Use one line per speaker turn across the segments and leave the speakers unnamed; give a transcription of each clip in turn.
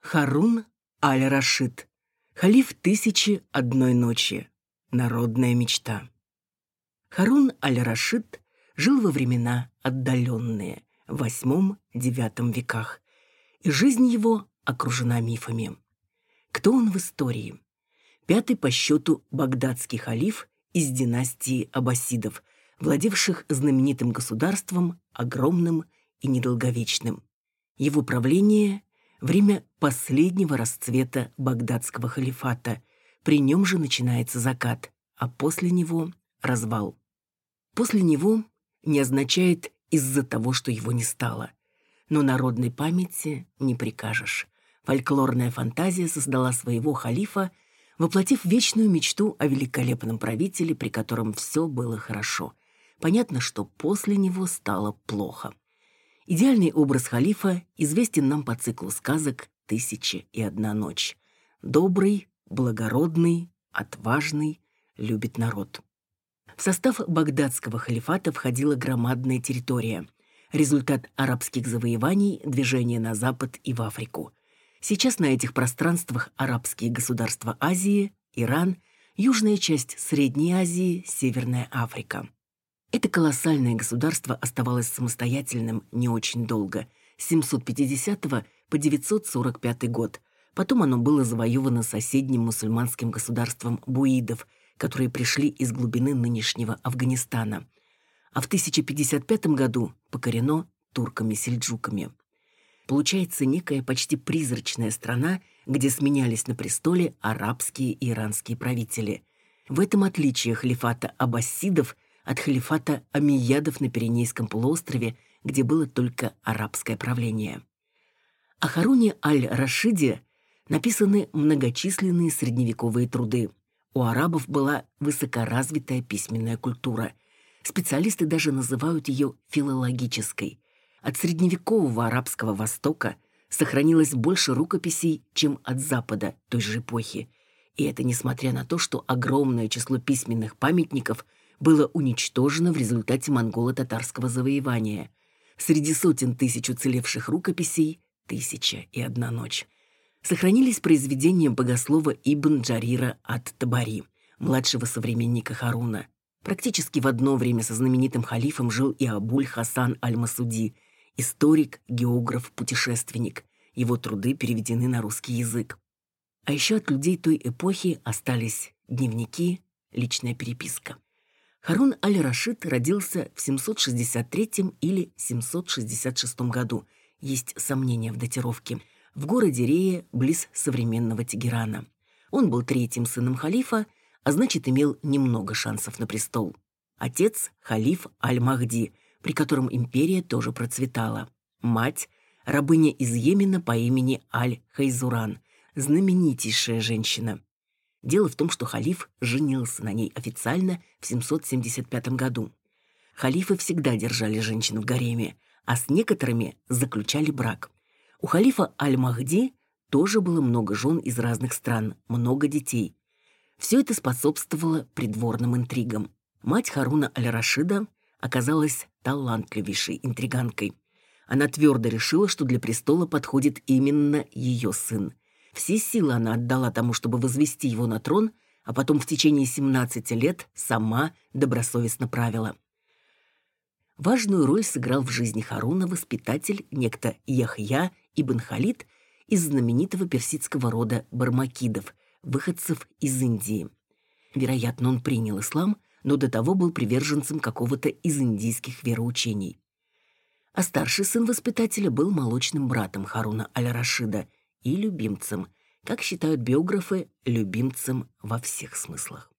Харун аль-Рашид. Халиф тысячи одной ночи. Народная мечта. Харун аль-Рашид жил во времена отдаленные, в восьмом-девятом веках, и жизнь его окружена мифами. Кто он в истории? Пятый по счету багдадский халиф из династии аббасидов, владевших знаменитым государством, огромным и недолговечным. Его правление – время последнего расцвета багдадского халифата. При нем же начинается закат, а после него – развал. После него не означает из-за того, что его не стало. Но народной памяти не прикажешь. Фольклорная фантазия создала своего халифа, воплотив вечную мечту о великолепном правителе, при котором все было хорошо. Понятно, что после него стало плохо. Идеальный образ халифа известен нам по циклу сказок «Тысяча и одна ночь». Добрый, благородный, отважный, любит народ. В состав багдадского халифата входила громадная территория. Результат арабских завоеваний, движения на запад и в Африку. Сейчас на этих пространствах арабские государства Азии, Иран, южная часть Средней Азии, Северная Африка. Это колоссальное государство оставалось самостоятельным не очень долго, с 750 по 945 год. Потом оно было завоевано соседним мусульманским государством буидов, которые пришли из глубины нынешнего Афганистана. А в 1055 году покорено турками-сельджуками. Получается некая почти призрачная страна, где сменялись на престоле арабские и иранские правители. В этом отличие халифата аббасидов – от халифата Амиядов на Пиренейском полуострове, где было только арабское правление. О Харуне аль-Рашиде написаны многочисленные средневековые труды. У арабов была высокоразвитая письменная культура. Специалисты даже называют ее филологической. От средневекового арабского Востока сохранилось больше рукописей, чем от Запада той же эпохи. И это несмотря на то, что огромное число письменных памятников – было уничтожено в результате монголо-татарского завоевания. Среди сотен тысяч уцелевших рукописей «Тысяча и одна ночь». Сохранились произведения богослова Ибн Джарира от Табари, младшего современника Харуна. Практически в одно время со знаменитым халифом жил и Абуль Хасан аль-Масуди, историк, географ, путешественник. Его труды переведены на русский язык. А еще от людей той эпохи остались дневники, личная переписка. Харун аль-Рашид родился в 763 или 766 году, есть сомнения в датировке, в городе Рее, близ современного Тегерана. Он был третьим сыном халифа, а значит, имел немного шансов на престол. Отец – халиф Аль-Махди, при котором империя тоже процветала. Мать – рабыня из Йемена по имени Аль-Хайзуран, знаменитейшая женщина. Дело в том, что халиф женился на ней официально в 775 году. Халифы всегда держали женщин в гареме, а с некоторыми заключали брак. У халифа Аль-Махди тоже было много жен из разных стран, много детей. Все это способствовало придворным интригам. Мать Харуна Аль-Рашида оказалась талантливейшей интриганкой. Она твердо решила, что для престола подходит именно ее сын – все силы она отдала тому, чтобы возвести его на трон, а потом в течение 17 лет сама добросовестно правила. Важную роль сыграл в жизни Харуна воспитатель некто Яхья ибн Халид из знаменитого персидского рода бармакидов, выходцев из Индии. Вероятно, он принял ислам, но до того был приверженцем какого-то из индийских вероучений. А старший сын воспитателя был молочным братом Харуна аль-Рашида и любимцем, как считают биографы, любимцем во всех смыслах.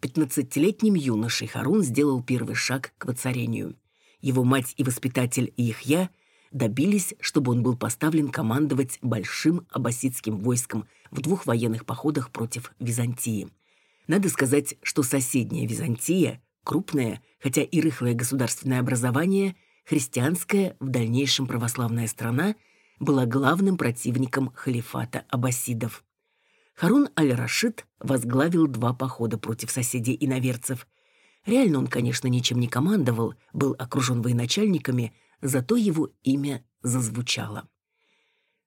Пятнадцатилетним юношей Харун сделал первый шаг к воцарению. Его мать и воспитатель Ихья добились, чтобы он был поставлен командовать большим аббасидским войском в двух военных походах против Византии. Надо сказать, что соседняя Византия, крупное, хотя и рыхлое государственное образование, христианская, в дальнейшем православная страна – была главным противником халифата аббасидов. Харун аль-Рашид возглавил два похода против соседей иноверцев. Реально он, конечно, ничем не командовал, был окружен военачальниками, зато его имя зазвучало.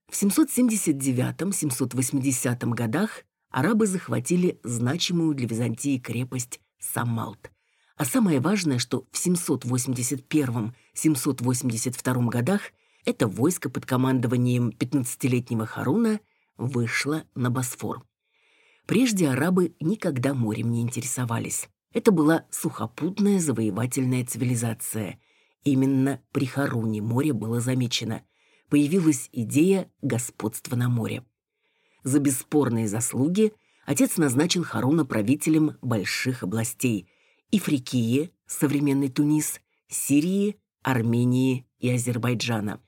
В 779-780 годах арабы захватили значимую для Византии крепость Самалт. А самое важное, что в 781-782 годах это войско под командованием 15-летнего Харуна вышло на Босфор. Прежде арабы никогда морем не интересовались. Это была сухопутная завоевательная цивилизация. Именно при Харуне море было замечено. Появилась идея господства на море. За бесспорные заслуги отец назначил Харуна правителем больших областей – Ифрикии, современный Тунис, Сирии, Армении и Азербайджана.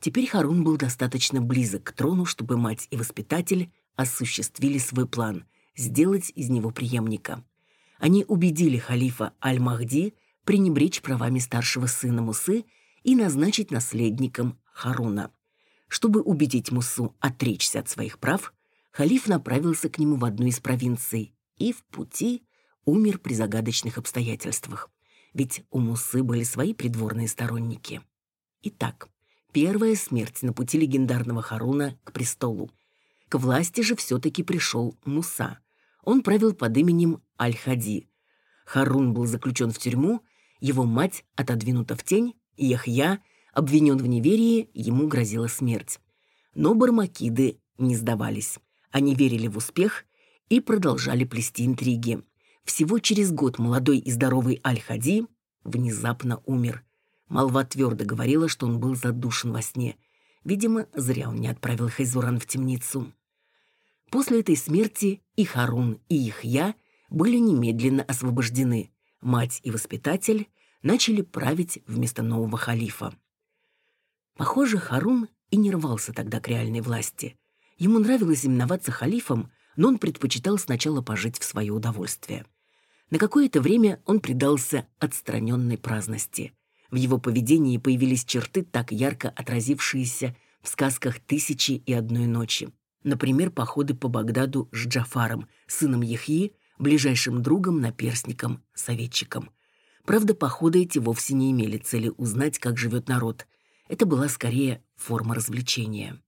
Теперь Харун был достаточно близок к трону, чтобы мать и воспитатель осуществили свой план – сделать из него преемника. Они убедили халифа Аль-Махди пренебречь правами старшего сына Мусы и назначить наследником Харуна. Чтобы убедить Мусу отречься от своих прав, халиф направился к нему в одну из провинций и в пути умер при загадочных обстоятельствах. Ведь у Мусы были свои придворные сторонники. Итак, первая смерть на пути легендарного Харуна к престолу. К власти же все-таки пришел Муса. Он правил под именем Аль-Хади. Харун был заключен в тюрьму, его мать отодвинута в тень, Яхья, обвинен в неверии, ему грозила смерть. Но бармакиды не сдавались. Они верили в успех и продолжали плести интриги. Всего через год молодой и здоровый Аль-Хади внезапно умер. Молва твердо говорила, что он был задушен во сне. Видимо, зря он не отправил Хайзуран в темницу. После этой смерти и Харун, и их я были немедленно освобождены. Мать и воспитатель начали править вместо нового халифа. Похоже, Харун и не рвался тогда к реальной власти. Ему нравилось именоваться халифом, но он предпочитал сначала пожить в свое удовольствие. На какое-то время он предался отстраненной праздности. В его поведении появились черты, так ярко отразившиеся в сказках «Тысячи и одной ночи». Например, походы по Багдаду с Джафаром, сыном Яхьи, ближайшим другом, наперсником, советчиком. Правда, походы эти вовсе не имели цели узнать, как живет народ. Это была скорее форма развлечения.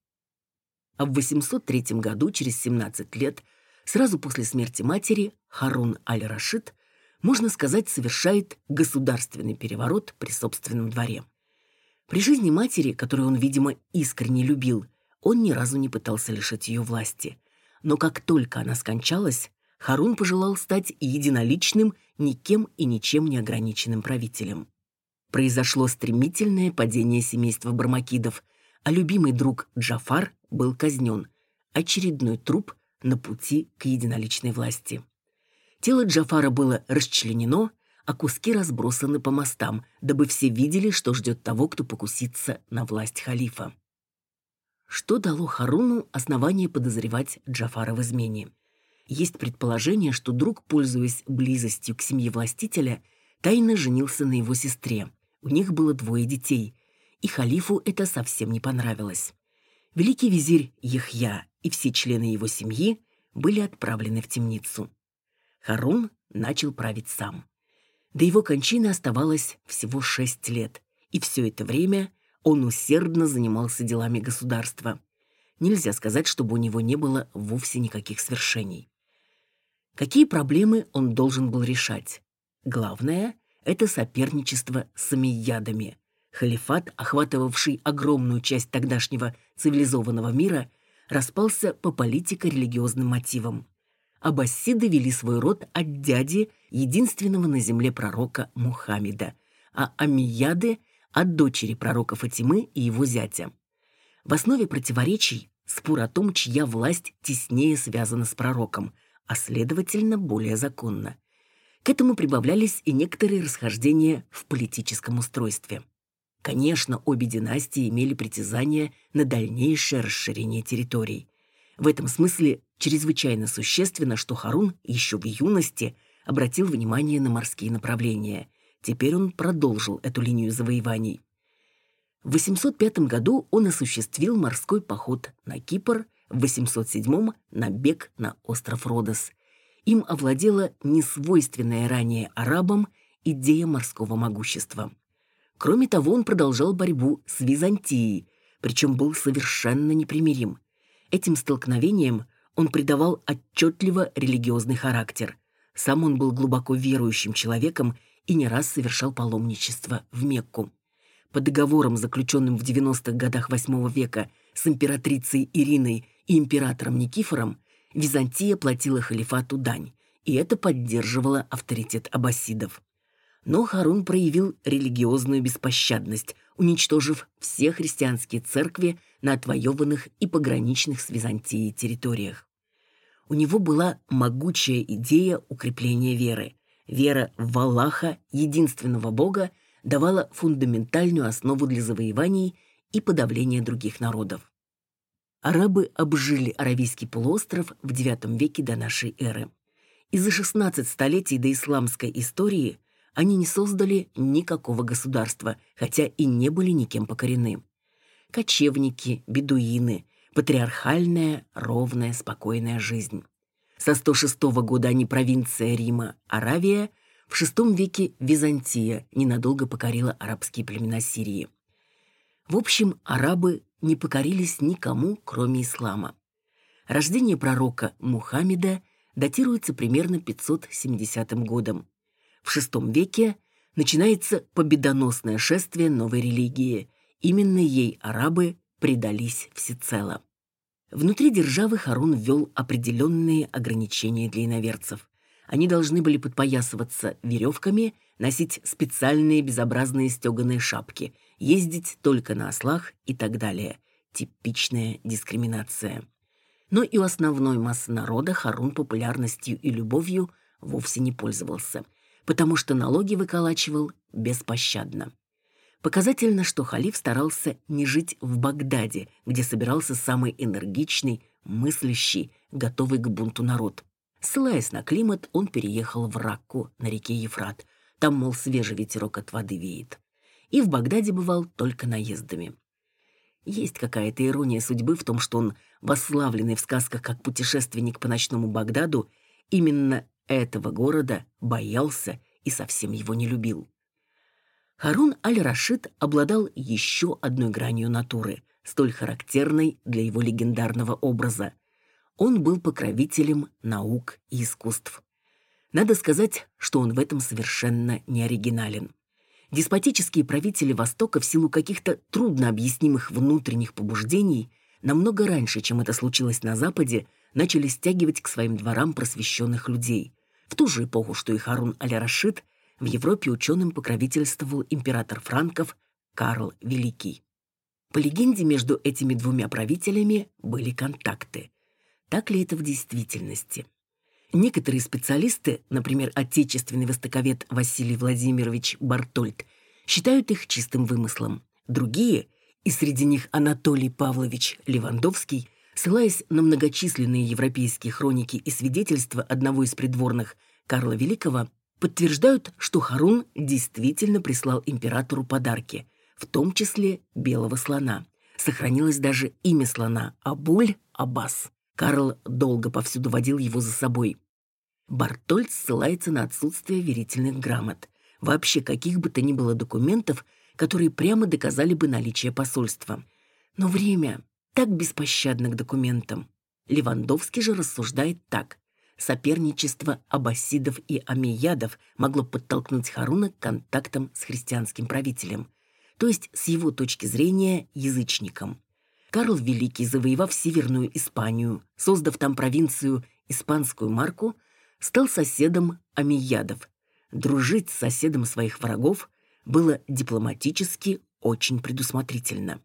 А в 803 году, через 17 лет, Сразу после смерти матери Харун аль-Рашид, можно сказать, совершает государственный переворот при собственном дворе. При жизни матери, которую он, видимо, искренне любил, он ни разу не пытался лишить ее власти. Но как только она скончалась, Харун пожелал стать единоличным, никем и ничем не ограниченным правителем. Произошло стремительное падение семейства Бармакидов, а любимый друг Джафар был казнен. Очередной труп на пути к единоличной власти. Тело Джафара было расчленено, а куски разбросаны по мостам, дабы все видели, что ждет того, кто покусится на власть халифа. Что дало Харуну основание подозревать Джафара в измене? Есть предположение, что друг, пользуясь близостью к семье властителя, тайно женился на его сестре. У них было двое детей, и халифу это совсем не понравилось. Великий визирь Яхья и все члены его семьи были отправлены в темницу. Харун начал править сам. До его кончины оставалось всего шесть лет, и все это время он усердно занимался делами государства. Нельзя сказать, чтобы у него не было вовсе никаких свершений. Какие проблемы он должен был решать? Главное – это соперничество с амиядами. Халифат, охватывавший огромную часть тогдашнего цивилизованного мира, распался по политико-религиозным мотивам. Аббасиды вели свой род от дяди, единственного на земле пророка Мухаммеда, а Амияды – от дочери пророка Фатимы и его зятя. В основе противоречий спор о том, чья власть теснее связана с пророком, а следовательно более законна. К этому прибавлялись и некоторые расхождения в политическом устройстве. Конечно, обе династии имели притязание на дальнейшее расширение территорий. В этом смысле чрезвычайно существенно, что Харун еще в юности обратил внимание на морские направления. Теперь он продолжил эту линию завоеваний. В 805 году он осуществил морской поход на Кипр, в 807 – набег на остров Родос. Им овладела несвойственная ранее арабам идея морского могущества – Кроме того, он продолжал борьбу с Византией, причем был совершенно непримирим. Этим столкновением он придавал отчетливо религиозный характер. Сам он был глубоко верующим человеком и не раз совершал паломничество в Мекку. По договорам, заключенным в 90-х годах VIII века с императрицей Ириной и императором Никифором, Византия платила халифату дань, и это поддерживало авторитет аббасидов. Но Харун проявил религиозную беспощадность, уничтожив все христианские церкви на отвоеванных и пограничных с Византией территориях. У него была могучая идея укрепления веры. Вера в Аллаха, единственного Бога, давала фундаментальную основу для завоеваний и подавления других народов. Арабы обжили Аравийский полуостров в IX веке до нашей эры. И за 16 столетий до исламской истории они не создали никакого государства, хотя и не были никем покорены. Кочевники, бедуины, патриархальная, ровная, спокойная жизнь. Со 106 года они провинция Рима, Аравия, в VI веке Византия ненадолго покорила арабские племена Сирии. В общем, арабы не покорились никому, кроме ислама. Рождение пророка Мухаммеда датируется примерно 570 годом. В VI веке начинается победоносное шествие новой религии. Именно ей арабы предались всецело. Внутри державы Харун ввел определенные ограничения для иноверцев. Они должны были подпоясываться веревками, носить специальные безобразные стеганые шапки, ездить только на ослах и так далее. Типичная дискриминация. Но и у основной массы народа Харун популярностью и любовью вовсе не пользовался, потому что налоги выколачивал беспощадно. Показательно, что халиф старался не жить в Багдаде, где собирался самый энергичный, мыслящий, готовый к бунту народ. Ссылаясь на климат, он переехал в Ракку на реке Ефрат. Там, мол, свежий ветерок от воды веет. И в Багдаде бывал только наездами. Есть какая-то ирония судьбы в том, что он, восславленный в сказках как путешественник по ночному Багдаду, именно этого города боялся и совсем его не любил. Харун аль-Рашид обладал еще одной гранью натуры, столь характерной для его легендарного образа. Он был покровителем наук и искусств. Надо сказать, что он в этом совершенно не оригинален. Деспотические правители Востока в силу каких-то труднообъяснимых внутренних побуждений намного раньше, чем это случилось на Западе, начали стягивать к своим дворам просвещенных людей. В ту же эпоху, что и Харун аль-Рашид, в Европе ученым покровительствовал император франков Карл Великий. По легенде, между этими двумя правителями были контакты. Так ли это в действительности? Некоторые специалисты, например, отечественный востоковед Василий Владимирович Бартольд, считают их чистым вымыслом. Другие, и среди них Анатолий Павлович Левандовский, ссылаясь на многочисленные европейские хроники и свидетельства одного из придворных Карла Великого, подтверждают, что Харун действительно прислал императору подарки, в том числе белого слона. Сохранилось даже имя слона – Абуль Аббас. Карл долго повсюду водил его за собой. Бартольд ссылается на отсутствие верительных грамот. Вообще каких бы то ни было документов, которые прямо доказали бы наличие посольства. Но время так беспощадно к документам. Левандовский же рассуждает так. Соперничество аббасидов и амиядов могло подтолкнуть Харуна к контактам с христианским правителем, то есть с его точки зрения язычником. Карл Великий, завоевав Северную Испанию, создав там провинцию Испанскую Марку, стал соседом Амиядов. Дружить с соседом своих врагов было дипломатически очень предусмотрительно.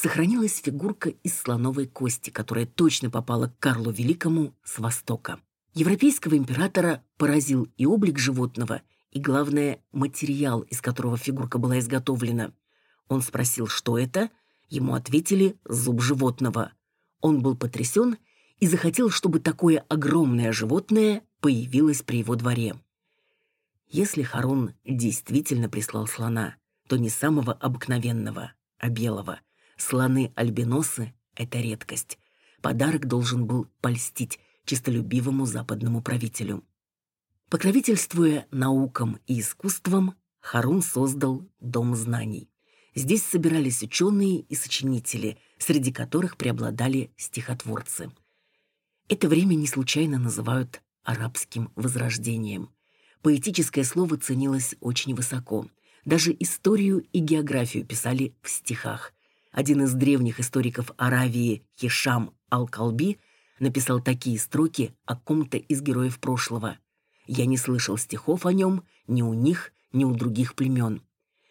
Сохранилась фигурка из слоновой кости, которая точно попала к Карлу Великому с востока. Европейского императора поразил и облик животного, и, главное, материал, из которого фигурка была изготовлена. Он спросил, что это – Ему ответили «зуб животного». Он был потрясен и захотел, чтобы такое огромное животное появилось при его дворе. Если Харун действительно прислал слона, то не самого обыкновенного, а белого. Слоны-альбиносы — это редкость. Подарок должен был польстить чистолюбивому западному правителю. Покровительствуя наукам и искусствам, Харун создал Дом знаний. Здесь собирались ученые и сочинители, среди которых преобладали стихотворцы. Это время не случайно называют арабским возрождением. Поэтическое слово ценилось очень высоко. Даже историю и географию писали в стихах. Один из древних историков Аравии, Хишам Ал-Калби, написал такие строки о ком-то из героев прошлого. «Я не слышал стихов о нем ни у них, ни у других племен.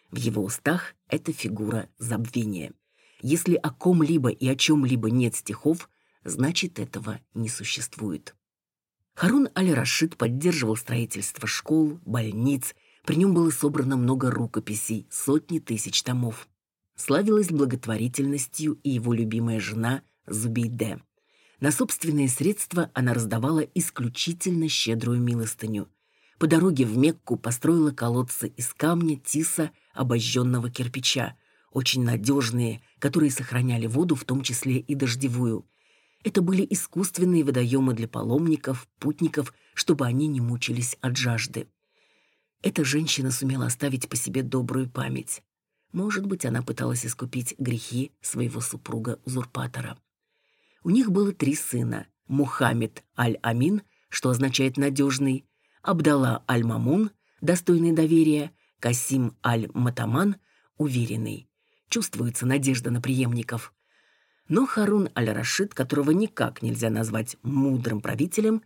В его устах это фигура забвения. Если о ком-либо и о чем-либо нет стихов, значит, этого не существует. Харун аль-Рашид поддерживал строительство школ, больниц, при нем было собрано много рукописей, сотни тысяч томов. Славилась благотворительностью и его любимая жена Зубейде. На собственные средства она раздавала исключительно щедрую милостыню. По дороге в Мекку построила колодцы из камня, тиса, обожженного кирпича, очень надежные, которые сохраняли воду, в том числе и дождевую. Это были искусственные водоемы для паломников, путников, чтобы они не мучились от жажды. Эта женщина сумела оставить по себе добрую память. Может быть, она пыталась искупить грехи своего супруга-узурпатора. У них было три сына – Мухаммед Аль-Амин, что означает «надежный», Абдалла Аль-Мамун, достойный доверия, Касим Аль-Матаман, уверенный. Чувствуется надежда на преемников. Но Харун Аль-Рашид, которого никак нельзя назвать мудрым правителем,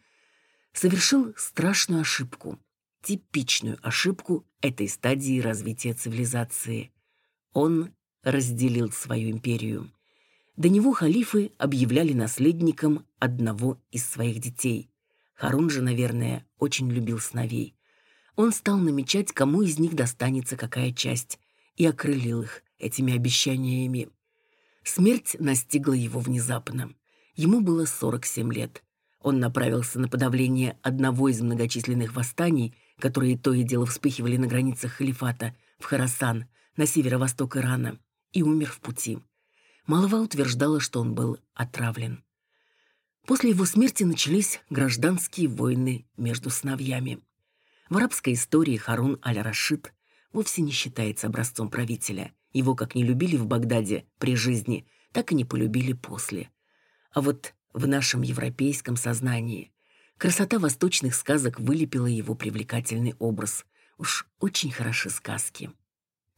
совершил страшную ошибку, типичную ошибку этой стадии развития цивилизации. Он разделил свою империю. До него халифы объявляли наследником одного из своих детей. Харун же, наверное, очень любил сновей. Он стал намечать, кому из них достанется какая часть, и окрылил их этими обещаниями. Смерть настигла его внезапно. Ему было 47 лет. Он направился на подавление одного из многочисленных восстаний, которые то и дело вспыхивали на границах халифата, в Харасан, на северо-восток Ирана, и умер в пути. Малова утверждала, что он был отравлен. После его смерти начались гражданские войны между сыновьями. В арабской истории Харун аль-Рашид вовсе не считается образцом правителя. Его как не любили в Багдаде при жизни, так и не полюбили после. А вот в нашем европейском сознании красота восточных сказок вылепила его привлекательный образ. Уж очень хороши сказки.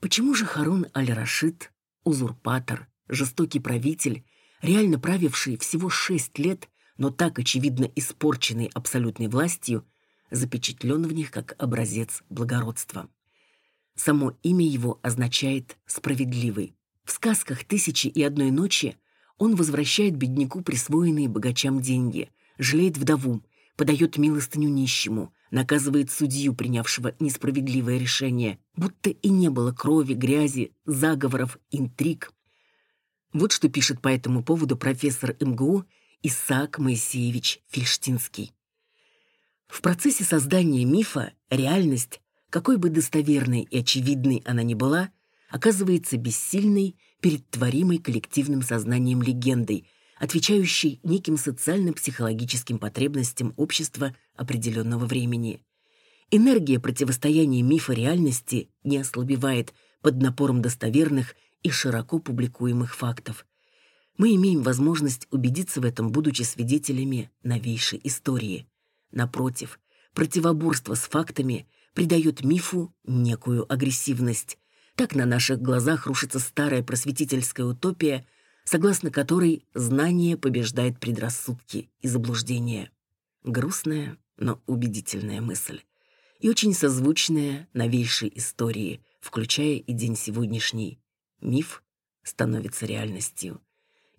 Почему же Харун аль-Рашид, узурпатор, жестокий правитель, реально правивший всего шесть лет, но так очевидно испорченный абсолютной властью, запечатлен в них как образец благородства. Само имя его означает «справедливый». В сказках «Тысячи и одной ночи» он возвращает бедняку присвоенные богачам деньги, жалеет вдову, подает милостыню нищему, наказывает судью, принявшего несправедливое решение, будто и не было крови, грязи, заговоров, интриг. Вот что пишет по этому поводу профессор МГУ Исаак Моисеевич Фельштинский. В процессе создания мифа реальность, какой бы достоверной и очевидной она ни была, оказывается бессильной перед творимой коллективным сознанием легендой, отвечающей неким социально-психологическим потребностям общества определенного времени. Энергия противостояния мифа реальности не ослабевает под напором достоверных и широко публикуемых фактов мы имеем возможность убедиться в этом, будучи свидетелями новейшей истории. Напротив, противоборство с фактами придает мифу некую агрессивность. Так на наших глазах рушится старая просветительская утопия, согласно которой знание побеждает предрассудки и заблуждения. Грустная, но убедительная мысль. И очень созвучная новейшей истории, включая и день сегодняшний. Миф становится реальностью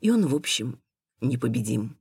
и он, в общем, непобедим.